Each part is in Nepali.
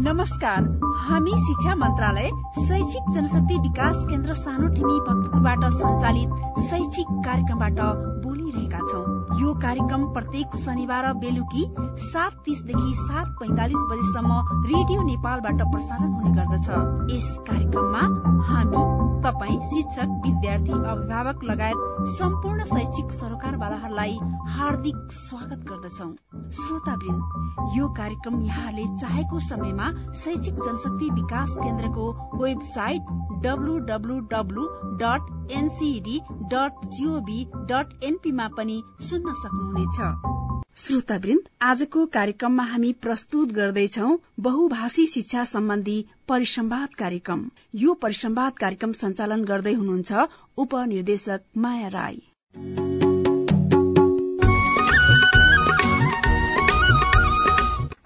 नमस्कार। हामी शिक्षा मन्त्रालय शैक्षिक जनशक्ति विकास केन्द्र सानो टिमी भक्तपुरबाट सञ्चालित शैक्षिक कार्यक्रमबाट बोलिरहेका छौं। यो कार्यक्रम प्रत्येक शनिबार बेलुकी सात तीसदेखि सात पैंतालिस बजेसम्म रेडियो नेपालबाट प्रसारण हुने गर्दछ। यस कार्यक्रममा हामी तपाई शिक्षक विद्यार्थी अभिभावक लगायत सम्पूर्ण शैक्षिक सरोकारवालाहरूलाई हार्दिक स्वागत गर्दछौ। श्रोतावृन्द यो कार्यक्रम यहाँले चाहेको समयमा शैक्षिक जनशक्ति विकास केन्द्रको website WWW dot NCD dot GOV dot एनपीमा पनि सुन्न सक्नुहुनेछ। श्रोतावृन्द आजको कार्यक्रममा हामी प्रस्तुत गर्दैछौ बहुभाषी शिक्षा सम्बन्धी परिसंवाद कार्यक्रम। यो परिसंवाद कार्यक्रम सञ्चालन गर्दै हुनुहुन्छ उपनिर्देशक माया राई।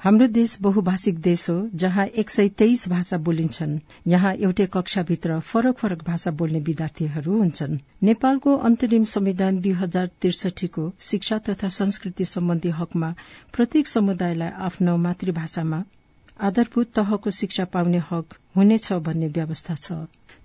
हाम्रो देश बहुभाषिक देश हो जहाँ एक सय तेइस भाषा बोलिन्छन्। यहाँ एउटै कक्षाभित्र फरक फरक भाषा बोल्ने विद्यार्थीहरू हुन्छन्। नेपालको अन्तरिम संविधान दुई हजार त्रिसठीको शिक्षा तथा संस्कृति सम्बन्धी हकमा प्रत्येक समुदायलाई आफ्नो मातृभाषामा आधारभूत तहको शिक्षा पाउने हक हुनेछ भन्ने व्यवस्था छ।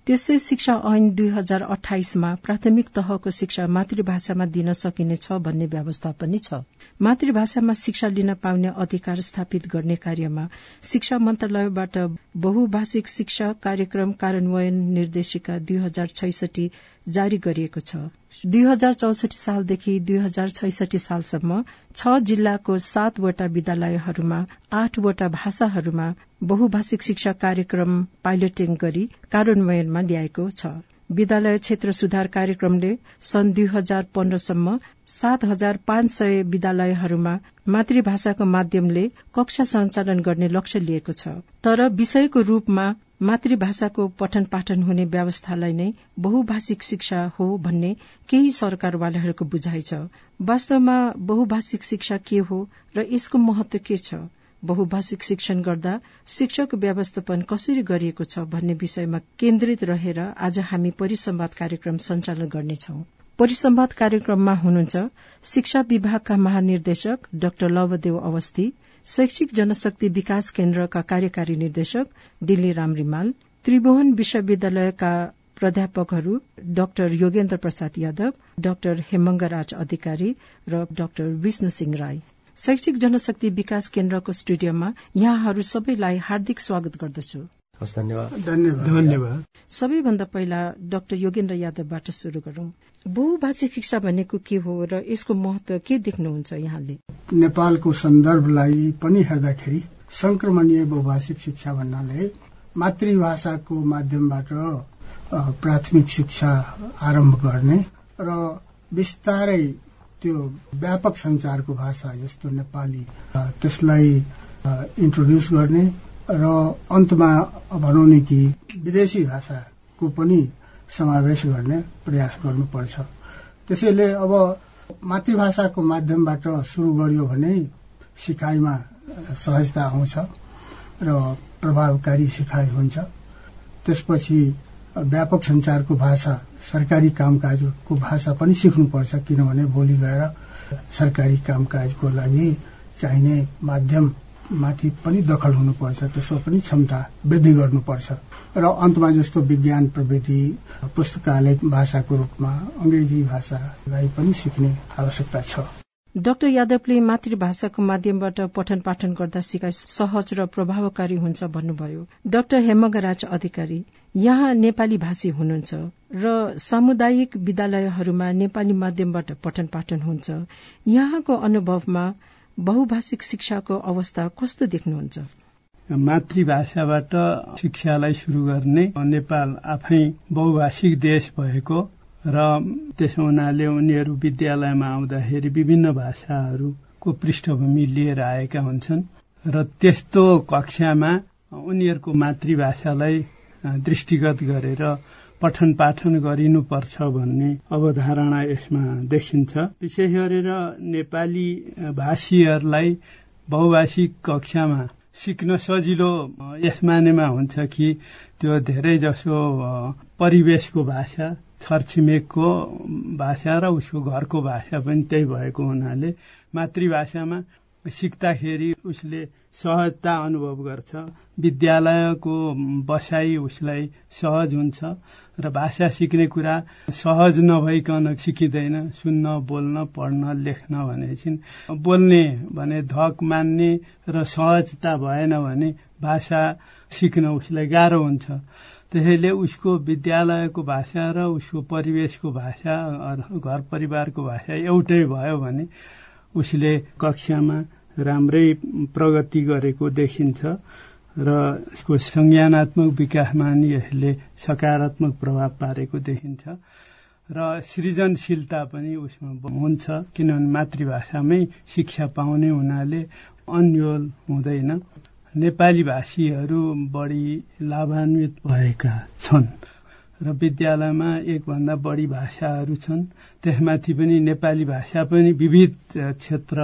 त्यस्तै शिक्षा ऐन दुई हजार अठाइसमा प्राथमिक तहको शिक्षा मातृभाषामा दिन सकिनेछ भन्ने व्यवस्था पनि छ। मातृभाषामा शिक्षा लिन पाउने अधिकार स्थापित गर्ने कार्यमा शिक्षा मन्त्रालयबाट बहुभाषिक शिक्षा कार्यक्रम कार्यान्वयन निर्देशिका दुई हजार छैसठी जारी गरिएको छ। दुई हजार चौसठी सालदेखि दुई हजार छैसठी सालसम्म छ जिल्लाको सातवटा विद्यालयहरूमा आठवटा भाषाहरूमा बहुभाषिक शिक्षा कार्यक्रम पाइलटिङ गरी कार्यान्वयनमा ल्याएको छ। विद्यालय क्षेत्र सुधार कार्यक्रमले सन् दुई हजार पन्ध्रसम्म सात हजार पाँच सय विद्यालयहरूमा मातृभाषाको माध्यमले कक्षा सञ्चालन गर्ने लक्ष्य लिएको छ। तर विषयको रूपमा मातृभाषाको पठन पाठन हुने व्यवस्थालाई नै बहुभाषिक शिक्षा हो भन्ने केही सरकारवालाहरूको बुझाइ छ। वास्तवमा बहुभाषिक शिक्षा के हो र यसको महत्व के छ? बहुभाषिक शिक्षण गर्दा शिक्षाको व्यवस्थापन कसरी गरिएको छ भन्ने विषयमा केन्द्रित रहेर आज हामी परिसंवाद कार्यक्रम सञ्चालन गर्नेछौ। परिसंवाद कार्यक्रममा हुनुहुन्छ शिक्षा विभागका महानिर्देशक डाक्टर लवदेव अवस्थी शैक्षिक जनशक्ति विकास केन्द्रका कार्यकारी निर्देशक दिल्ली राम रिमाल त्रिभुवन विश्वविद्यालयका प्राध्यापकहरू डाक्टर योगेन्द्र प्रसाद यादव डाक्टर हेमङ्गराज अधिकारी र डाक्टर विष्णु सिंह राई। शैक्षिक जनशक्ति विकास केन्द्रको स्टुडियोमा यहाँहरू सबैलाई हार्दिक स्वागत गर्दछु। धन्यवाद। सबैभन्दा पहिला डाक्टर योगेन्द्र यादवबाट शुरू गरौं। बहुभाषिक शिक्षा भनेको के हो र यसको महत्व के देख्नुहुन्छ यहाँले? नेपालको सन्दर्भलाई पनि हेर्दाखेरि संक्रमणीय बहुभाषिक शिक्षा भन्नाले मातृभाषाको माध्यमबाट प्राथमिक शिक्षा आरम्भ गर्ने र बिस्तारै त्यो व्यापक संचारको भाषा जस्तो नेपाली त्यसलाई इन्ट्रोड्युस गर्ने र अन्तमा भनौँ न कि विदेशी भाषाको पनि समावेश गर्ने प्रयास गर्नुपर्छ। त्यसैले अब मातृभाषाको माध्यमबाट सुरु गरियो भने सिकाइमा सहजता आउँछ र प्रभावकारी सिकाइ हुन्छ। त्यसपछि व्यापक संचारको भाषा सरकारी कामकाजको भाषा पनि सिक्नुपर्छ किनभने भोलि गएर सरकारी कामकाजको लागि चाहिने माध्यम माथि पनि दखल हुनुपर्छ त्यसमा पनि क्षमता वृद्धि गर्नुपर्छ। र अन्तमा जस्तो विज्ञान प्रविधि पुस्तकालय भाषाको रूपमा अंग्रेजी भाषालाई पनि सिक्ने आवश्यकता छ। डाक्टर यादवले मातृभाषाको माध्यमबाट पठन पाठन गर्दा सिकाइ सहज र प्रभावकारी हुन्छ भन्नुभयो। डाक्टर हेमगराज अधिकारी यहाँ नेपाली भाषी हुनुहुन्छ र सामुदायिक विद्यालयहरूमा नेपाली माध्यमबाट पठन पाठन हुन्छ। यहाँको अनुभवमा बहुभाषिक शिक्षाको अवस्था कस्तो देख्नुहुन्छ? मातृभाषाबाट शिक्षालाई शुरू गर्ने नेपाल आफै बहुभाषिक देश भएको र त्यसो हुनाले उनीहरू विद्यालयमा आउँदाखेरि विभिन्न भाषाहरूको पृष्ठभूमि लिएर आएका हुन्छन् र त्यस्तो कक्षामा उनीहरूको मातृभाषालाई दृष्टिगत गरेर पठन पाठन गरिनुपर्छ भन्ने अवधारणा यसमा देखिन्छ। विशेष गरेर नेपाली भाषीहरूलाई बहुभाषिक कक्षामा सिक्न सजिलो यस मानेमा हुन्छ कि त्यो धेरै जसो परिवेशको भाषा छरछिमेकको भाषा र उसको घरको भाषा पनि त्यही भएको हुनाले मातृभाषामा सिक्दाखेरि उसले सहजता अनुभव गर्छ। विद्यालयको बसाइ उसलाई सहज हुन्छ र भाषा सिक्ने कुरा सहज नभइकन सिकिँदैन। सुन्न बोल्न पढ्न लेख्न भनेपछि बोल्ने भने धक मान्ने र सहजता भएन भने भाषा सिक्न उसलाई गाह्रो हुन्छ। त्यसैले उसको विद्यालयको भाषा र उसको परिवेशको भाषा घर परिवारको भाषा एउटै भयो भने उसले कक्षामा राम्रै प्रगति गरेको देखिन्छ र यसको संज्ञानात्मक विकासमा नि यसले सकारात्मक प्रभाव पारेको देखिन्छ र सृजनशीलता पनि उसमा हुन्छ किनभने मातृभाषामै शिक्षा पाउने हुनाले अन्यल हुँदैन। नेपाली भाषीहरू बढी लाभान्वित भएका छन् र विद्यालयमा एकभन्दा बढी भाषाहरू छन्। त्यसमाथि पनि नेपाली भाषा पनि विविध क्षेत्र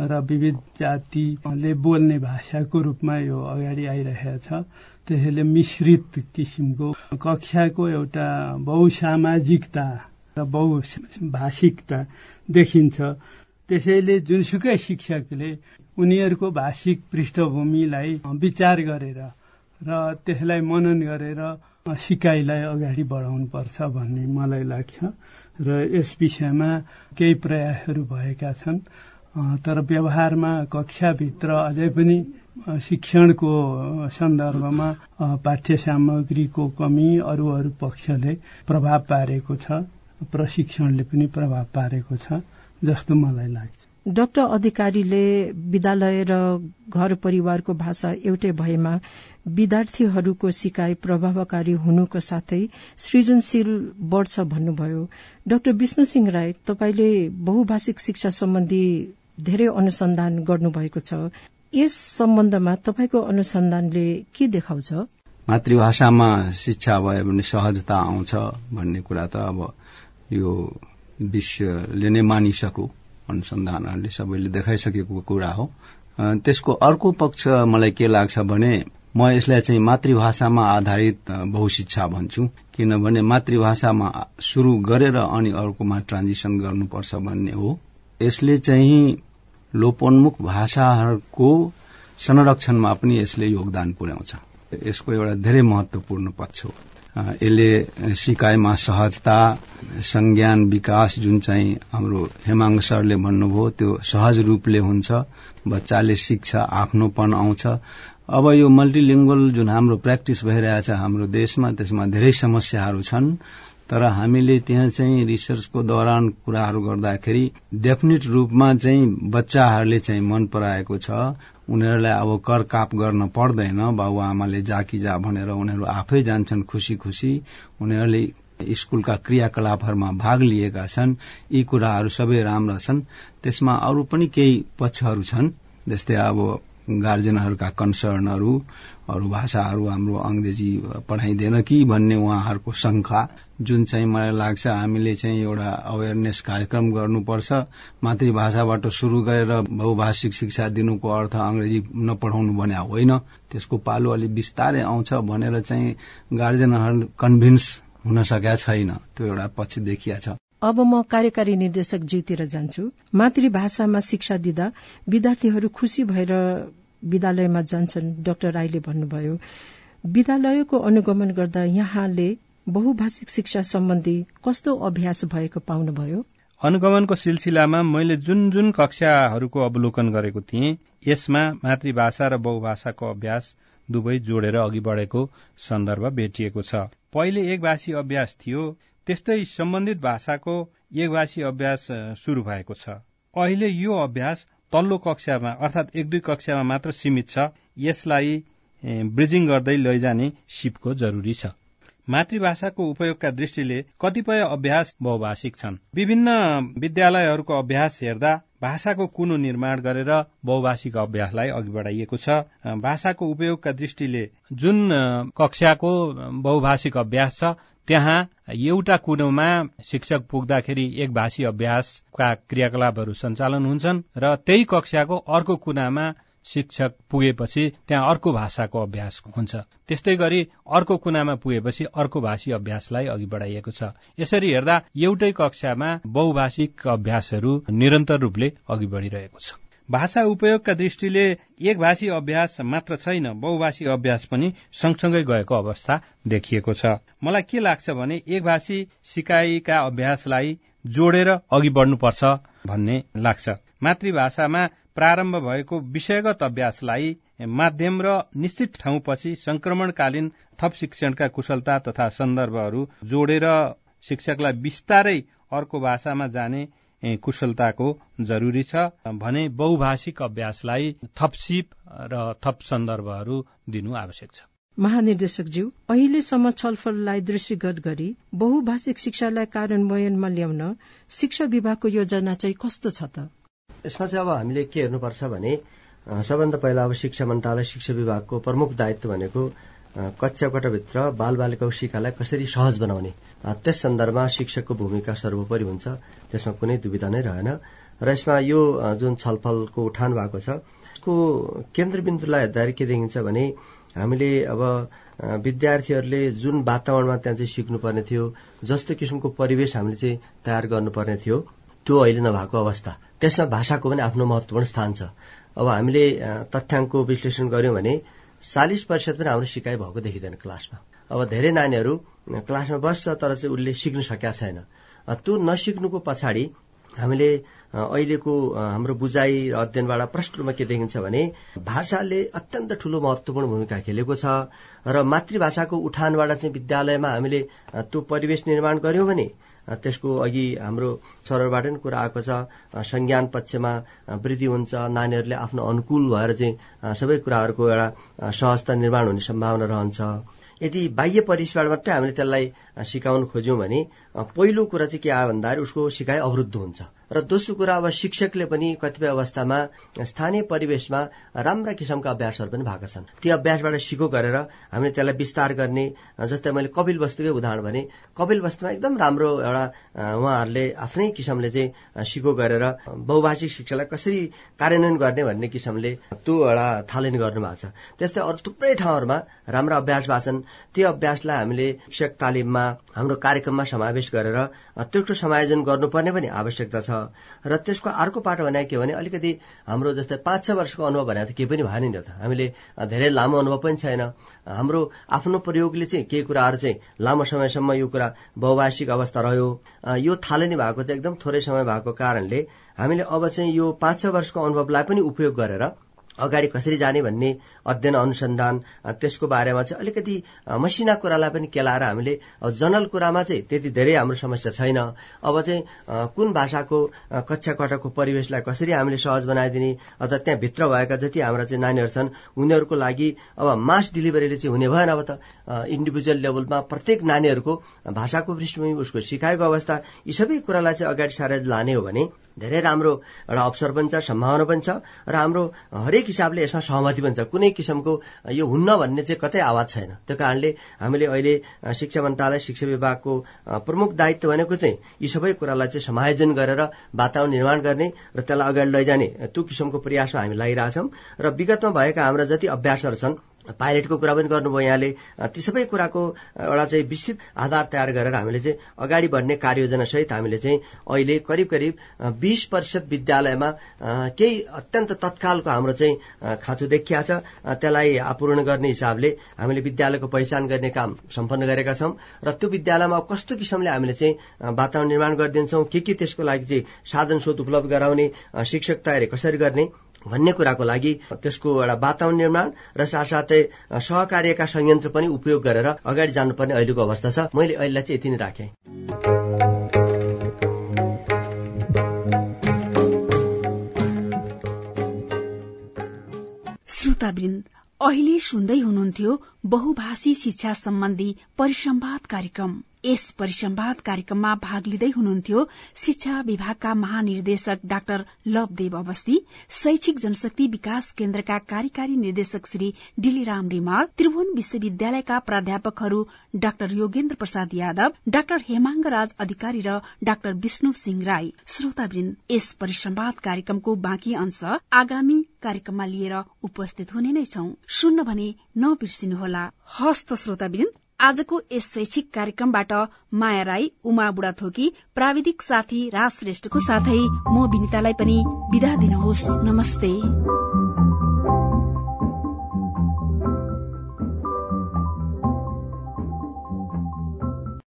र विविध जातिले बोल्ने भाषाको रूपमा यो अगाडि आइरहेको छ। त्यसैले मिश्रित किसिमको कक्षाको एउटा बहुसामाजिकता र बहुभाषिकता देखिन्छ। त्यसैले जुनसुकै शिक्षकले उनीहरूको भाषिक पृष्ठभूमिलाई विचार गरेर र त्यसलाई मनन गरेर सिकाइलाई अगाडि बढाउनुपर्छ भन्ने मलाई लाग्छ। र यस विषयमा केही प्रयासहरू भएका छन्। तर व्यवहारमा कक्षाभित्र अझै पनि शिक्षणको सन्दर्भमा पाठ्य सामग्रीको कमी अरू अरू पक्षले प्रभाव पारेको छ प्रशिक्षणले पनि प्रभाव पारेको छ। जस्तो मलाई लाग्छ। डाक्टर अधिकारीले विद्यालय र घर परिवारको भाषा एउटै भएमा विद्यार्थीहरूको सिकाइ प्रभावकारी हुनुको साथै सृजनशील बढ्छ भन्नुभयो। डाक्टर विष्णु सिंह राई तपाईँले बहुभाषिक शिक्षा सम्बन्धी धेरै अनुसन्धान गर्नुभएको छ। यस सम्बन्धमा तपाईँको अनुसन्धानले के देखाउँछ? मातृभाषामा शिक्षा भयो भने सहजता आउँछ भन्ने कुरा त अब यो विश्वले नै मानिसक्यो अनुसन्धानहरूले सबैले देखाइसकेको कुरा हो। त्यसको अर्को पक्ष मलाई के लाग्छ भने म यसलाई चाहिँ मातृभाषामा आधारित बहुशिक्षा भन्छु। किनभने मातृभाषामा शुरू गरेर अनि अर्कोमा ट्रान्जिसन गर्नुपर्छ भन्ने हो। यसले चाहिँ लोपोन्मुख भाषाहरूको संरक्षणमा पनि यसले योगदान पुर्याउँछ। यसको एउटा धेरै महत्वपूर्ण पक्ष हो। यसले सिकाइमा सहजता संज्ञान विकास जुन चाहिँ हाम्रो हेमाङ सरले भन्नुभयो त्यो सहज रूपले हुन्छ। बच्चाले सिक्छ आफ्नोपन आउँछ। अब यो मल्टिलिङ्गल जुन हाम्रो प्र्याक्टिस भइरहेछ हाम्रो देशमा त्यसमा धेरै समस्याहरू छन्। तर हामीले त्यहाँ चाहिँ रिसर्चको दौरान कुराहरू गर्दाखेरि डेफिनेट रूपमा चाहिँ बच्चाहरूले चाहिँ मन पराएको छ। उनीहरूलाई अब कर काप गर्न पर्दैन बाबुआमाले जाकी जा भनेर उनीहरू आफै जान्छन् खुसी खुसी उनीहरूले स्कूलका क्रियाकलापहरूमा भाग लिएका छन्। यी कुराहरू सबै राम्रा छन्। त्यसमा अरू पनि केही पक्षहरू छन् जस्तै अब गार्जेनहरूका कन्सर्नहरू अरू भाषाहरू हाम्रो अंग्रेजी पढाइँदैन कि भन्ने उहाँहरूको शंका जुन चाहिँ मलाई लाग्छ हामीले चाहिँ एउटा अवेरनेस कार्यक्रम गर्नुपर्छ। मातृभाषाबाट शुरू गरेर बहुभाषिक शिक्षा दिनुको अर्थ अंग्रेजी नपढाउनु भने होइन। त्यसको पालो अलि बिस्तारै आउँछ भनेर चाहिँ गार्जेनहरू कन्भिन्स हुन सकेका छैन। त्यो एउटा पक्ष देखिया छ। अब म कार्यकारी निर्देशक ज्यूतिर जान्छु। मातृभाषामा शिक्षा दिँदा विद्यार्थीहरू खुशी भएर विद्यालयमा जान्छन् डाक्टर राईले भन्नुभयो। विद्यालयको अनुगमन गर्दा यहाँले बहुभाषिक शिक्षा सम्बन्धी कस्तो अभ्यास भएको पाउनुभयो? अनुगमनको सिलसिलामा मैले जुन जुन कक्षाहरूको अवलोकन गरेको थिएँ यसमा मातृभाषा र बहुभाषाको अभ्यास दुवै जोडेर अघि बढेको सन्दर्भ भेटिएको छ। पहिले एक भाषी अभ्यास थियो त्यस्तै सम्बन्धित भाषाको एक भाषी अभ्यास शुरू भएको छ। अहिले यो अभ्यास तल्लो कक्षामा अर्थात एक दुई कक्षामा मात्र सीमित छ। यसलाई ब्रिजिङ गर्दै लैजाने सिपको जरुरी छ। मातृभाषाको उपयोगका दृष्टिले कतिपय अभ्यास बहुभाषिक छन्। विभिन्न विद्यालयहरूको अभ्यास हेर्दा भाषाको कुनो निर्माण गरेर बहुभाषिक अभ्यासलाई अघि बढाइएको छ। भाषाको उपयोगका दृष्टिले जुन कक्षाको बहुभाषिक अभ्यास छ त्यहाँ एउटा कुनोमा शिक्षक पुग्दाखेरि एक भाषी अभ्यासका क्रियाकलापहरू सञ्चालन हुन्छन् र त्यही कक्षाको अर्को कुनामा शिक्षक पुगेपछि त्यहाँ अर्को भाषाको अभ्यास हुन्छ। त्यस्तै गरी अर्को कुनामा पुगेपछि अर्को भाषी अभ्यासलाई अघि बढाइएको छ। यसरी हेर्दा एउटै कक्षामा बहुभाषिक अभ्यासहरू निरन्तर रूपले अघि बढ़िरहेको छ। भाषा उपयोगका दृष्टिले एक भाषी अभ्यास मात्र छैन बहुभाषी अभ्यास पनि सँगसँगै गएको अवस्था देखिएको छ। मलाई के लाग्छ भने एक भाषी सिकाइका अभ्यासलाई जोडेर अघि बढ्नुपर्छ भन्ने लाग्छ। मातृभाषामा प्रारम्भ भएको विषयगत अभ्यासलाई माध्यम र निश्चित ठाउँपछि संक्रमणकालीन थप शिक्षणका कुशलता तथा सन्दर्भहरू जोडेर शिक्षकलाई बिस्तारै अर्को भाषामा जाने कुशलताको जरुरी छ भने बहुभाषिक अभ्यासलाई थप सिप र थप सन्दर्भहरू दिनु आवश्यक छ। महानिर्देशकज्यू अहिलेसम्म छलफललाई दृष्टिगत गरी बहुभाषिक शिक्षालाई कार्यान्वयनमा ल्याउन शिक्षा विभागको योजना चाहिँ कस्तो छ त? यसमा चाहिँ अब हामीले के हेर्नुपर्छ भने सबभन्दा पहिला अब शिक्षा मन्त्रालय शिक्षा विभागको प्रमुख दायित्व भनेको कक्षा कोठाभित्र बालबालिकाको शिक्षालाई कसरी सहज बनाउने? त्यस सन्दर्भमा शिक्षकको भूमिका सर्वोपरि हुन्छ। त्यसमा कुनै दुविधा नै रहेन। र यसमा यो जुन छलफलको उठान भएको छ यसको केन्द्रबिन्दुलाई हेर्दाखेरि के देखिन्छ भने हामीले अब विद्यार्थीहरूले जुन वातावरणमा त्यहाँ चाहिँ सिक्नुपर्ने थियो जस्तो किसिमको परिवेश हामीले चाहिँ तयार गर्नुपर्ने थियो त्यो अहिले नभएको अवस्था। त्यसमा भाषाको पनि आफ्नो महत्वपूर्ण स्थान छ। अब हामीले तथ्याङ्कको विश्लेषण गर्यौं भने चालिस प्रतिशत पनि हाम्रो सिकाइ भएको देखिँदैन क्लासमा। अब धेरै नानीहरू क्लासमा बस्छ तर चाहिँ उसले सिक्न सकेका छैन। त्यो नसिक्नुको पछाडि हामीले अहिलेको हाम्रो बुझाइ र अध्ययनबाट प्रष्ट रूपमा के देखिन्छ भने भाषाले अत्यन्त ठूलो महत्वपूर्ण भूमिका खेलेको छ र मातृभाषाको उठानबाट चाहिँ विद्यालयमा हामीले त्यो परिवेश निर्माण गर्यौं भने त्यसको अघि हाम्रो सरबाट नै कुरा आएको छ संज्ञान पक्षमा वृद्धि हुन्छ नानीहरूले आफ्नो अनुकूल भएर चाहिँ सबै कुराहरूको एउटा सहजता निर्माण हुने सम्भावना रहन्छ। यदि बाह्य परिवेशबाट मात्रै हामीले त्यसलाई सिकाउन खोज्यौं भने पहिलो कुरा चाहिँ के आयो भन्दाखेरि उसको सिकाइ अवरुद्ध हुन्छ। र दोस्रो कुरा अब शिक्षकले पनि कतिपय अवस्थामा स्थानीय परिवेशमा राम्रा किसिमका अभ्यासहरू पनि भएका छन्। त्यो अभ्यासबाट सिको गरेर हामीले त्यसलाई विस्तार गर्ने जस्तै मैले कपिल वस्तुकै उदाहरण भने कपिल वस्तुमा एकदम राम्रो एउटा उहाँहरूले आफ्नै किसिमले चाहिँ सिको गरेर बहुभाषिक शिक्षालाई कसरी कार्यान्वयन गर्ने भन्ने किसिमले त्यो एउटा थालनी गर्नुभएको छ। त्यस्तै अरू थुप्रै ठाउँहरूमा राम्रा अभ्यास भएको छन्। त्यो अभ्यासलाई हामीले शिक्षक तालिममा हाम्रो कार्यक्रममा समावेश गरेर त्यसको समायोजन गर्नुपर्ने पनि आवश्यकता छ। र त्यसको अर्को पाटो भने के भने अलिकति हाम्रो जस्तै पाँच छ वर्षको अनुभव भने त केही पनि भएन नि त। हामीले धेरै लामो अनुभव पनि छैन। हाम्रो आफ्नो प्रयोगले चाहिँ केही कुराहरू चाहिँ लामो समयसम्म यो कुरा बहुभाषिक अवस्था रह्यो। यो थालनी भएको चाहिँ एकदम थोरै समय भएको कारणले हामीले अब चाहिँ यो पाँच छ वर्षको अनुभवलाई पनि उपयोग गरेर अगाडि कसरी जाने भन्ने अध्ययन अनुसन्धान त्यसको बारेमा चाहिँ अलिकति मसिना कुरालाई पनि केलाएर हामीले जनरल कुरामा चाहिँ त्यति धेरै हाम्रो समस्या छैन। अब चाहिँ कुन भाषाको कक्षा कटाको परिवेशलाई कसरी हामीले सहज बनाइदिने अथवा त्यहाँभित्र भएका जति हाम्रा चाहिँ नानीहरू छन् उनीहरूको लागि अब मास डेलिभरीले चाहिँ हुने भएन अब त। इन्डिभिजुअल लेभलमा प्रत्येक नानीहरूको भाषाको पृष्ठभूमि उसको सिकाएको अवस्था यी सबै कुरालाई चाहिँ अगाडि सारेर लाने हो भने धेरै राम्रो एउटा अवसर पनि छ सम्भावना पनि छ र हाम्रो हरेक हिसाबले यसमा सहमति पनि छ कुनै किसिमको यो हुन्न भन्ने चाहिँ कतै आवाज छैन। त्यो कारणले हामीले अहिले शिक्षा मन्त्रालय शिक्षा विभागको प्रमुख दायित्व भनेको चाहिँ यी सबै कुरालाई चाहिँ समायोजन गरेर वातावरण निर्माण गर्ने र त्यसलाई अगाडि लैजाने त्यो किसिमको प्रयासमा हामी लागिरहेछौँ। र विगतमा भएका हाम्रा जति अभ्यासहरू छन् पाइलटको कुरा पनि गर्नुभयो यहाँले। ती सबै कुराको एउटा चाहिँ विस्तृत आधार तयार गरेर हामीले चाहिँ अगाडि बढ्ने कार्ययोजना सहित हामीले चाहिँ अहिले करिब करिब बीस प्रतिशत विद्यालयमा केही अत्यन्त तत्कालको हाम्रो चाहिँ खाँचो देखिया छ। त्यसलाई आपूर्ण गर्ने हिसाबले हामीले विद्यालयको पहिचान गर्ने काम सम्पन्न गरेका छौं। र त्यो विद्यालयमा कस्तो किसिमले हामीले चाहिँ वातावरण निर्माण गरिदिन्छौँ? के के त्यसको लागि चाहिँ साधन स्रोत उपलब्ध गराउने शिक्षक तयारी कसरी गर्ने? भन्ने कुराको लागि त्यसको एउटा वातावरण निर्माण र साथसाथै सहकार्यका संयन्त्र पनि उपयोग गरेर अगाडि जानुपर्ने अहिलेको अवस्था छ। मैले अहिले चाहिँ यति नै राखेँ। श्रोतावृन्द अहिले सुन्दै हुनुहुन्थ्यो बहुभाषी शिक्षा सम्बन्धी परिसम्वाद कार्यक्रम। यस परिसंवाद कार्यक्रममा भाग लिँदै हुनुहुन्थ्यो शिक्षा विभागका महानिर्देशक डाक्टर लवदेव अवस्थी शैक्षिक जनशक्ति विकास केन्द्रका कार्यकारी निर्देशक श्री डिलीराम रिमाल त्रिभुवन विश्वविद्यालयका प्राध्यापकहरू डाक्टर योगेन्द्र प्रसाद यादव डाक्टर हेमाङ्ग राज अधिकारी र डाक्टर विष्णु सिंह राई। श्रोतावृन्द यस परिसंवाद कार्यक्रमको बाँकी अंश आगामी कार्यक्रममा लिएर उपस्थित हुने नै छौं। सुन्न भने नबिर्सिनुहोला। हस्त श्रोतावृन्द। आजको यस शैक्षिक कार्यक्रमबाट माया राई उमा बुढाथोकी प्राविधिक साथी राज श्रेष्ठको साथै म विनितालाई पनि विदा दिनुहोस्। नमस्ते।